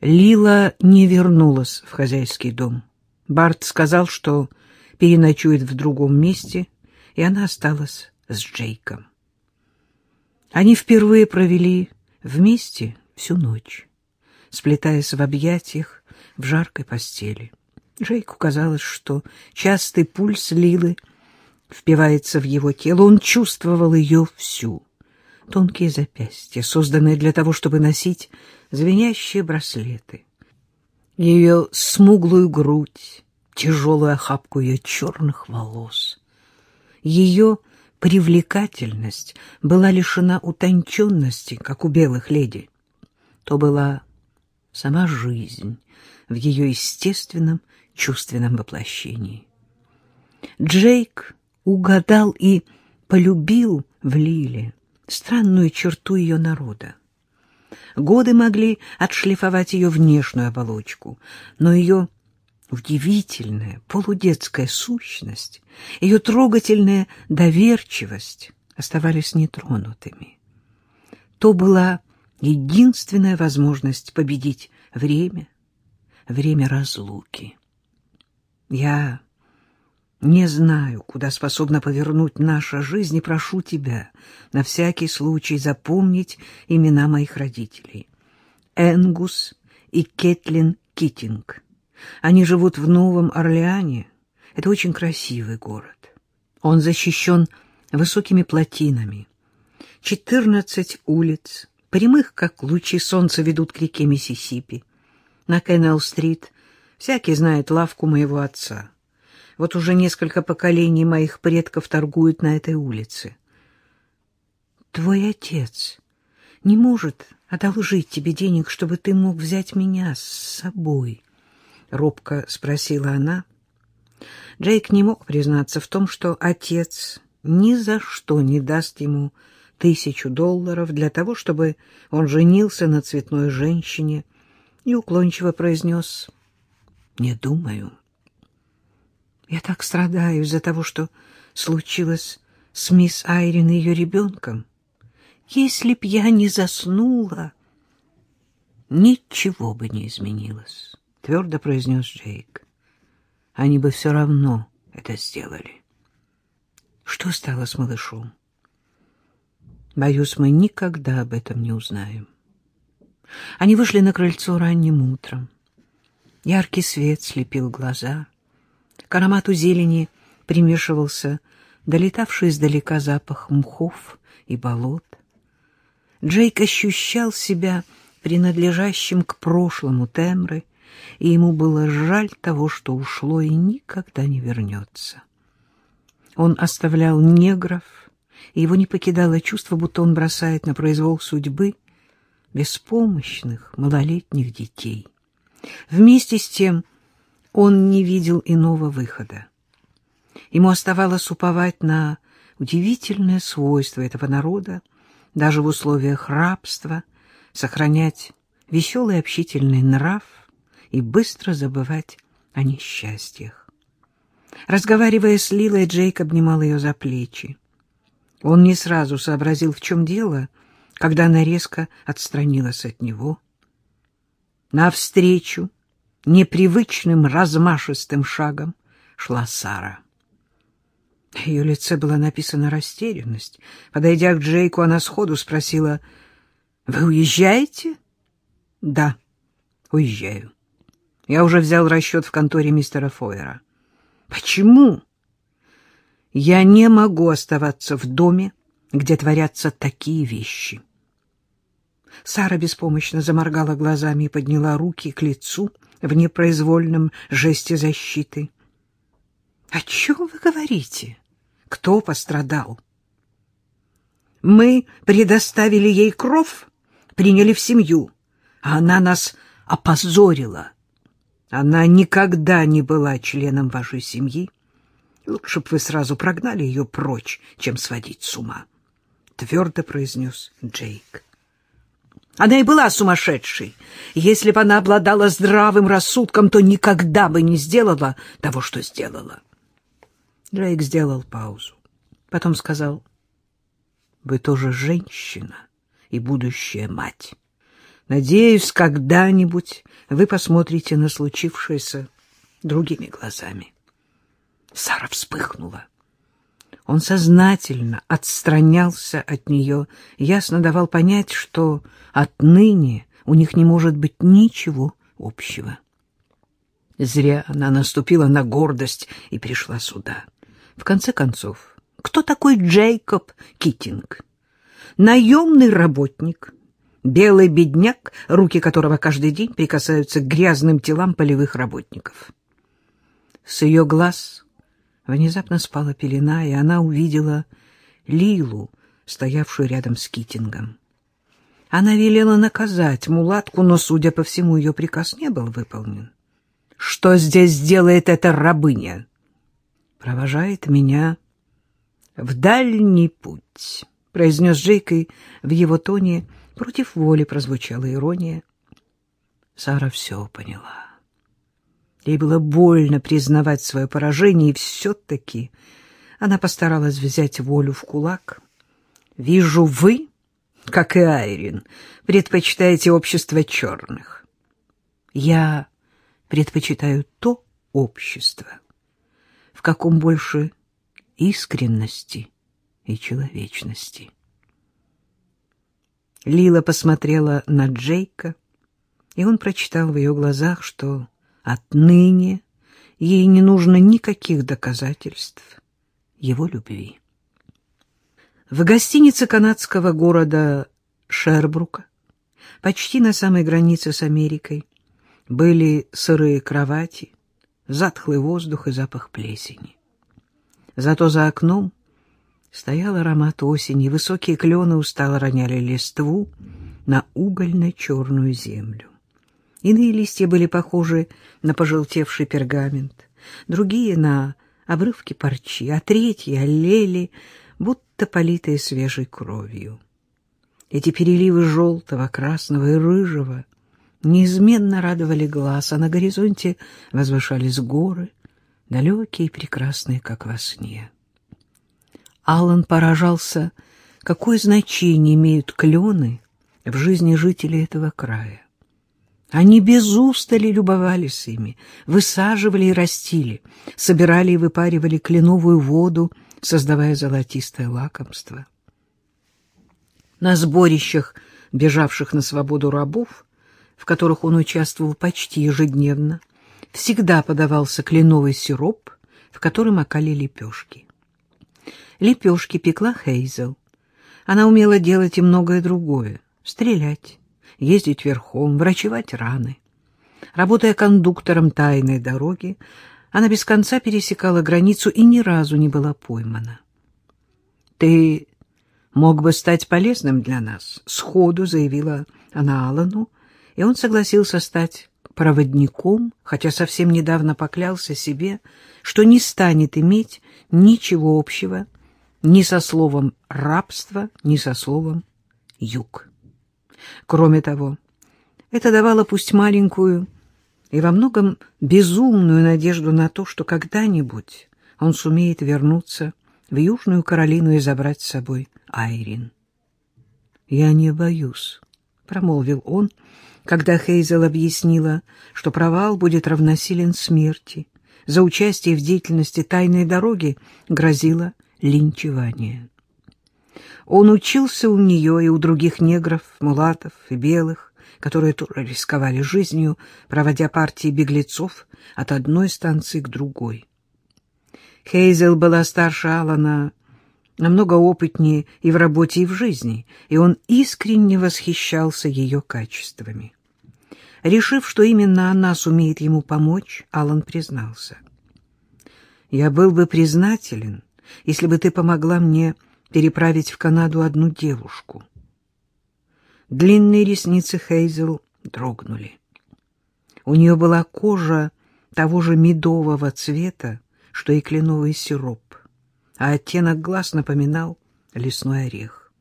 Лила не вернулась в хозяйский дом. Барт сказал, что переночует в другом месте, и она осталась с Джейком. Они впервые провели вместе всю ночь, сплетаясь в объятиях в жаркой постели. Джейку казалось, что частый пульс Лилы впивается в его тело. Он чувствовал ее всю. Тонкие запястья, созданные для того, чтобы носить звенящие браслеты. Ее смуглую грудь, тяжелую охапку ее черных волос. Ее привлекательность была лишена утонченности, как у белых леди. То была сама жизнь в ее естественном чувственном воплощении. Джейк угадал и полюбил в Лиле странную черту ее народа. Годы могли отшлифовать ее внешнюю оболочку, но ее удивительная полудетская сущность, ее трогательная доверчивость оставались нетронутыми. То была единственная возможность победить время, время разлуки. Я не знаю, куда способна повернуть наша жизнь, и прошу тебя на всякий случай запомнить имена моих родителей. Энгус и Кетлин Китинг. Они живут в Новом Орлеане. Это очень красивый город. Он защищен высокими плотинами. Четырнадцать улиц, прямых, как лучи солнца, ведут к реке Миссисипи. На Кеннелл-стрит всякий знает лавку моего отца. Вот уже несколько поколений моих предков торгуют на этой улице. Твой отец не может одолжить тебе денег, чтобы ты мог взять меня с собой? — робко спросила она. Джейк не мог признаться в том, что отец ни за что не даст ему тысячу долларов для того, чтобы он женился на цветной женщине, и уклончиво произнес «Не думаю». Я так страдаю из-за того, что случилось с мисс Айрин и ее ребенком. Если б я не заснула, ничего бы не изменилось, — твердо произнес Джейк. Они бы все равно это сделали. Что стало с малышом? Боюсь, мы никогда об этом не узнаем. Они вышли на крыльцо ранним утром. Яркий свет слепил глаза — к аромату зелени примешивался долетавший издалека запах мхов и болот. Джейк ощущал себя принадлежащим к прошлому Темры, и ему было жаль того, что ушло и никогда не вернется. Он оставлял негров, и его не покидало чувство, будто он бросает на произвол судьбы беспомощных малолетних детей. Вместе с тем он не видел иного выхода. Ему оставалось уповать на удивительное свойство этого народа, даже в условиях рабства, сохранять веселый общительный нрав и быстро забывать о несчастьях. Разговаривая с Лилой, Джейк обнимал ее за плечи. Он не сразу сообразил, в чем дело, когда она резко отстранилась от него. Навстречу непривычным размашистым шагом шла Сара. На ее лице была написана растерянность. Подойдя к Джейку, она сходу спросила, «Вы уезжаете?» «Да, уезжаю. Я уже взял расчет в конторе мистера Фойера». «Почему?» «Я не могу оставаться в доме, где творятся такие вещи». Сара беспомощно заморгала глазами и подняла руки к лицу, — в непроизвольном жесте защиты. — О чем вы говорите? Кто пострадал? — Мы предоставили ей кров, приняли в семью, а она нас опозорила. Она никогда не была членом вашей семьи. Лучше бы вы сразу прогнали ее прочь, чем сводить с ума, — твердо произнес Джейк. Она и была сумасшедшей. Если бы она обладала здравым рассудком, то никогда бы не сделала того, что сделала. Джейк сделал паузу. Потом сказал, «Вы тоже женщина и будущая мать. Надеюсь, когда-нибудь вы посмотрите на случившееся другими глазами. Сара вспыхнула. Он сознательно отстранялся от нее, ясно давал понять, что отныне у них не может быть ничего общего. Зря она наступила на гордость и пришла сюда. В конце концов, кто такой Джейкоб Китинг? Наемный работник, белый бедняк, руки которого каждый день прикасаются к грязным телам полевых работников. С ее глаз внезапно спала пелена, и она увидела Лилу, стоявшую рядом с Китингом. Она велела наказать мулатку, но, судя по всему, ее приказ не был выполнен. Что здесь делает эта рабыня? Провожает меня в дальний путь, произнес Джейк, и в его тоне против воли прозвучала ирония. Сара все поняла. Ей было больно признавать свое поражение, и все-таки она постаралась взять волю в кулак. «Вижу, вы, как и Айрин, предпочитаете общество черных. Я предпочитаю то общество, в каком больше искренности и человечности. Лила посмотрела на Джейка, и он прочитал в ее глазах, что отныне ей не нужно никаких доказательств его любви. В гостинице канадского города Шербрука, почти на самой границе с Америкой, были сырые кровати, затхлый воздух и запах плесени. Зато за окном стоял аромат осени, высокие клены устало роняли листву на угольно-черную землю. Иные листья были похожи на пожелтевший пергамент, другие — на обрывки парчи, а третьи олели, будто политые свежей кровью. Эти переливы желтого, красного и рыжего — неизменно радовали глаз, а на горизонте возвышались горы, далекие и прекрасные, как во сне. Аллан поражался, какое значение имеют клены в жизни жителей этого края. Они без устали любовались ими, высаживали и растили, собирали и выпаривали кленовую воду, создавая золотистое лакомство. На сборищах бежавших на свободу рабов в которых он участвовал почти ежедневно, всегда подавался кленовый сироп, в который макали лепешки. Лепешки пекла Хейзел. Она умела делать и многое другое — стрелять, ездить верхом, врачевать раны. Работая кондуктором тайной дороги, она без конца пересекала границу и ни разу не была поймана. «Ты мог бы стать полезным для нас», — сходу заявила она Аллану, и он согласился стать проводником, хотя совсем недавно поклялся себе, что не станет иметь ничего общего ни со словом «рабство», ни со словом «юг». Кроме того, это давало пусть маленькую и во многом безумную надежду на то, что когда-нибудь он сумеет вернуться в Южную Каролину и забрать с собой Айрин. «Я не боюсь», — промолвил он, когда Хейзел объяснила, что провал будет равносилен смерти. За участие в деятельности тайной дороги грозило линчевание. Он учился у нее и у других негров, мулатов и белых, которые тоже рисковали жизнью, проводя партии беглецов от одной станции к другой. Хейзел была старше Алана намного опытнее и в работе, и в жизни, и он искренне восхищался ее качествами. Решив, что именно она сумеет ему помочь, Алан признался. «Я был бы признателен, если бы ты помогла мне переправить в Канаду одну девушку». Длинные ресницы Хейзел дрогнули. У нее была кожа того же медового цвета, что и кленовый сироп, а оттенок глаз напоминал лесной орех.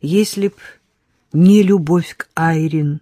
Если б не любовь к Айрин,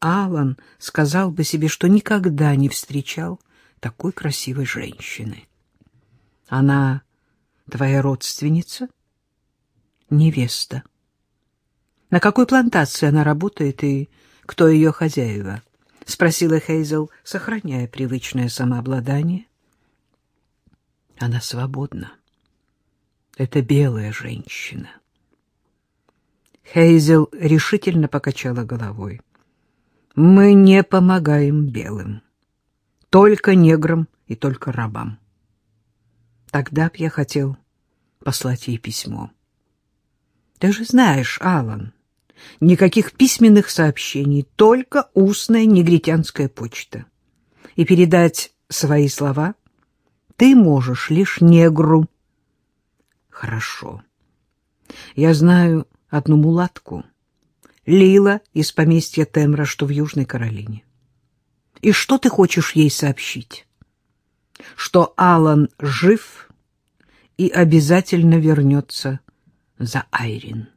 Алан сказал бы себе, что никогда не встречал такой красивой женщины. Она твоя родственница? Невеста. На какой плантации она работает и кто ее хозяева? — спросила Хейзел, сохраняя привычное самообладание. Она свободна. Это белая женщина. Хейзел решительно покачала головой. Мы не помогаем белым. Только неграм и только рабам. Тогда б я хотел послать ей письмо. Ты же знаешь, Алан, никаких письменных сообщений, только устная негритянская почта. И передать свои слова ты можешь лишь негру. Хорошо. Я знаю одну мулатку, Лила из поместья Темра, что в Южной Каролине. И что ты хочешь ей сообщить? Что Алан жив и обязательно вернется за Айрин.